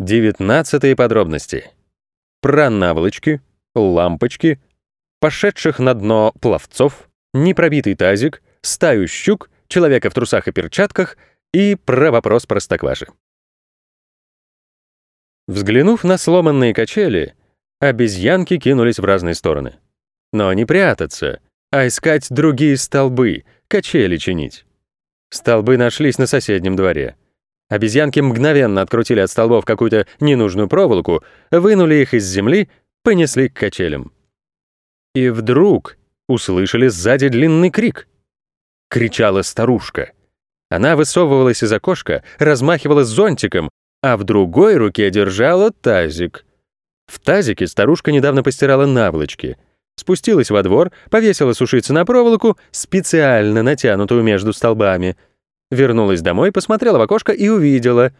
Девятнадцатые подробности. Про наволочки, лампочки, пошедших на дно пловцов, непробитый тазик, стаю щук, человека в трусах и перчатках и про вопрос простокваши. Взглянув на сломанные качели, обезьянки кинулись в разные стороны. Но не прятаться, а искать другие столбы, качели чинить. Столбы нашлись на соседнем дворе. Обезьянки мгновенно открутили от столбов какую-то ненужную проволоку, вынули их из земли, понесли к качелям. И вдруг услышали сзади длинный крик. Кричала старушка. Она высовывалась из окошка, размахивала зонтиком, а в другой руке держала тазик. В тазике старушка недавно постирала наволочки — спустилась во двор, повесила сушиться на проволоку, специально натянутую между столбами. Вернулась домой, посмотрела в окошко и увидела.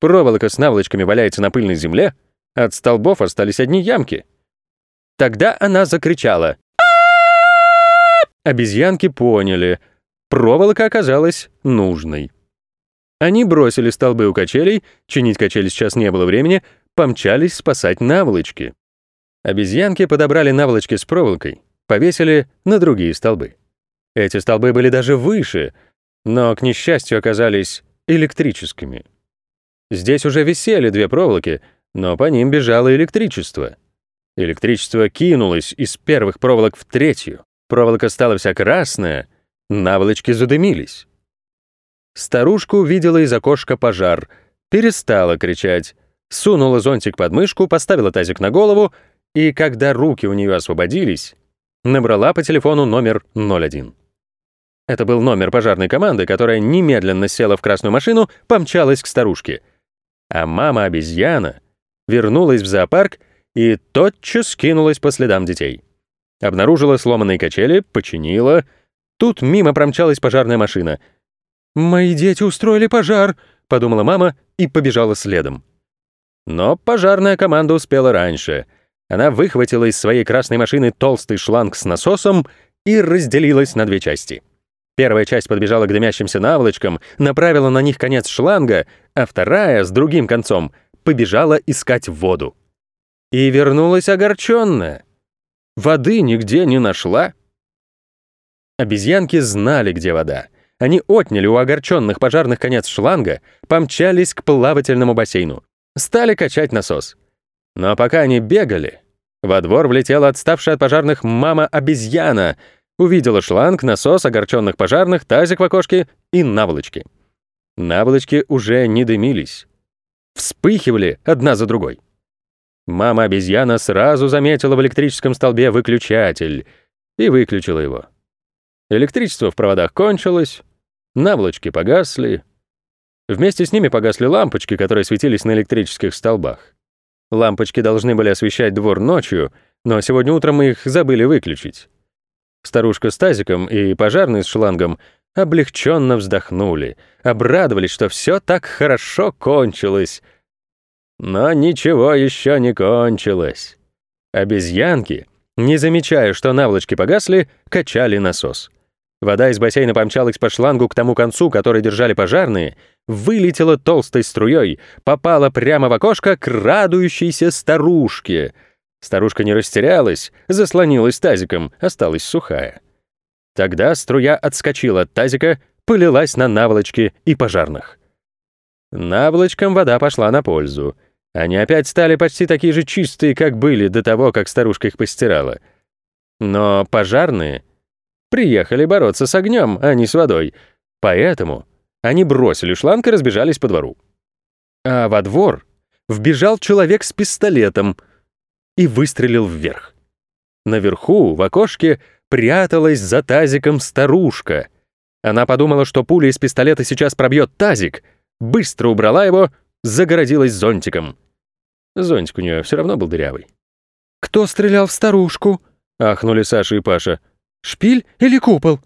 Проволока с наволочками валяется на пыльной земле, от столбов остались одни ямки. Тогда она закричала. Обезьянки поняли. Проволока оказалась нужной. Они бросили столбы у качелей, чинить качели сейчас не было времени, помчались спасать наволочки. Обезьянки подобрали наволочки с проволокой, повесили на другие столбы. Эти столбы были даже выше, но, к несчастью, оказались электрическими. Здесь уже висели две проволоки, но по ним бежало электричество. Электричество кинулось из первых проволок в третью. Проволока стала вся красная, наволочки задымились. Старушка увидела из окошка пожар, перестала кричать, сунула зонтик под мышку, поставила тазик на голову и когда руки у нее освободились, набрала по телефону номер 01. Это был номер пожарной команды, которая немедленно села в красную машину, помчалась к старушке. А мама-обезьяна вернулась в зоопарк и тотчас кинулась по следам детей. Обнаружила сломанные качели, починила. Тут мимо промчалась пожарная машина. «Мои дети устроили пожар», — подумала мама и побежала следом. Но пожарная команда успела раньше — она выхватила из своей красной машины толстый шланг с насосом и разделилась на две части. Первая часть подбежала к дымящимся наволочкам, направила на них конец шланга, а вторая, с другим концом, побежала искать воду. И вернулась огорченная. Воды нигде не нашла. Обезьянки знали, где вода. Они отняли у огорченных пожарных конец шланга, помчались к плавательному бассейну. Стали качать насос. Но пока они бегали, во двор влетела отставшая от пожарных мама-обезьяна, увидела шланг, насос, огорченных пожарных, тазик в окошке и наволочки. Наволочки уже не дымились. Вспыхивали одна за другой. Мама-обезьяна сразу заметила в электрическом столбе выключатель и выключила его. Электричество в проводах кончилось, наволочки погасли. Вместе с ними погасли лампочки, которые светились на электрических столбах. Лампочки должны были освещать двор ночью, но сегодня утром мы их забыли выключить. Старушка с тазиком и пожарный с шлангом облегченно вздохнули, обрадовались, что все так хорошо кончилось. Но ничего еще не кончилось. Обезьянки, не замечая, что наволочки погасли, качали насос. Вода из бассейна помчалась по шлангу к тому концу, который держали пожарные, вылетела толстой струей, попала прямо в окошко к радующейся старушке. Старушка не растерялась, заслонилась тазиком, осталась сухая. Тогда струя отскочила от тазика, полилась на наволочки и пожарных. Наволочкам вода пошла на пользу. Они опять стали почти такие же чистые, как были до того, как старушка их постирала. Но пожарные приехали бороться с огнем, а не с водой. Поэтому они бросили шланг и разбежались по двору. А во двор вбежал человек с пистолетом и выстрелил вверх. Наверху, в окошке, пряталась за тазиком старушка. Она подумала, что пуля из пистолета сейчас пробьет тазик, быстро убрала его, загородилась зонтиком. Зонтик у нее все равно был дырявый. «Кто стрелял в старушку?» — ахнули Саша и Паша. «Шпиль или купол?»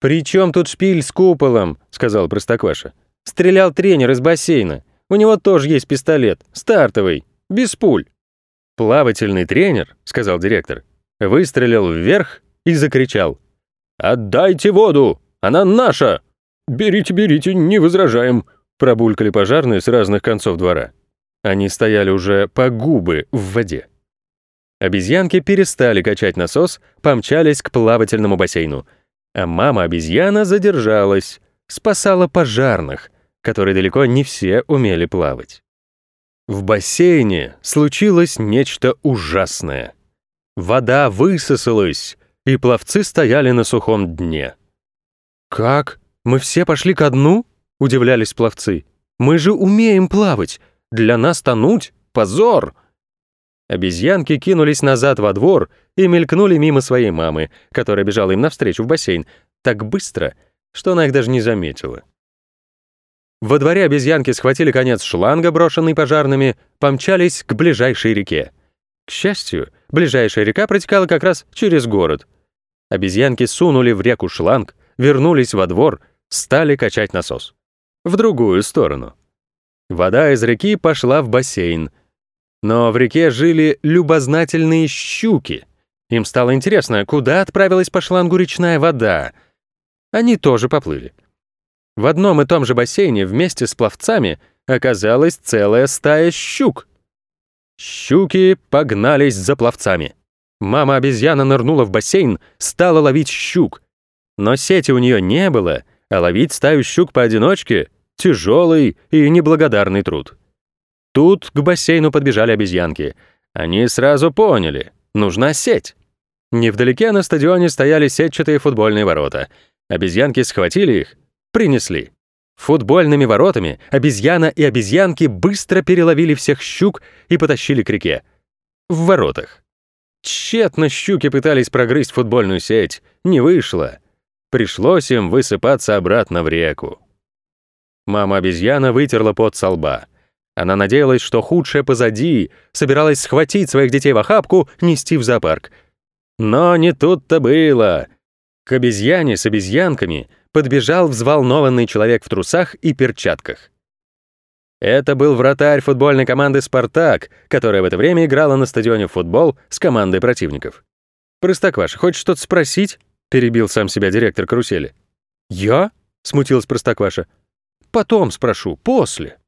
«При чем тут шпиль с куполом?» — сказал Простокваша. «Стрелял тренер из бассейна. У него тоже есть пистолет, стартовый, без пуль». «Плавательный тренер», — сказал директор, выстрелил вверх и закричал. «Отдайте воду! Она наша!» «Берите, берите, не возражаем», — пробулькали пожарные с разных концов двора. Они стояли уже по губы в воде. Обезьянки перестали качать насос, помчались к плавательному бассейну. А мама-обезьяна задержалась, спасала пожарных, которые далеко не все умели плавать. В бассейне случилось нечто ужасное. Вода высосалась, и пловцы стояли на сухом дне. «Как? Мы все пошли ко дну?» — удивлялись пловцы. «Мы же умеем плавать. Для нас тонуть — позор!» Обезьянки кинулись назад во двор и мелькнули мимо своей мамы, которая бежала им навстречу в бассейн, так быстро, что она их даже не заметила. Во дворе обезьянки схватили конец шланга, брошенный пожарными, помчались к ближайшей реке. К счастью, ближайшая река протекала как раз через город. Обезьянки сунули в реку шланг, вернулись во двор, стали качать насос. В другую сторону. Вода из реки пошла в бассейн — но в реке жили любознательные щуки. Им стало интересно, куда отправилась по шлангу речная вода. Они тоже поплыли. В одном и том же бассейне вместе с пловцами оказалась целая стая щук. Щуки погнались за пловцами. Мама-обезьяна нырнула в бассейн, стала ловить щук. Но сети у нее не было, а ловить стаю щук поодиночке — тяжелый и неблагодарный труд. Тут к бассейну подбежали обезьянки. Они сразу поняли — нужна сеть. Невдалеке на стадионе стояли сетчатые футбольные ворота. Обезьянки схватили их, принесли. Футбольными воротами обезьяна и обезьянки быстро переловили всех щук и потащили к реке. В воротах. Тщетно щуки пытались прогрызть футбольную сеть. Не вышло. Пришлось им высыпаться обратно в реку. Мама-обезьяна вытерла пот со лба. Она надеялась, что худшее позади, собиралась схватить своих детей в охапку, нести в зоопарк. Но не тут-то было. К обезьяне с обезьянками подбежал взволнованный человек в трусах и перчатках. Это был вратарь футбольной команды «Спартак», которая в это время играла на стадионе футбол с командой противников. «Простокваша, хочешь что-то спросить?» — перебил сам себя директор карусели. «Я?» — смутилась Простокваша. «Потом спрошу, после».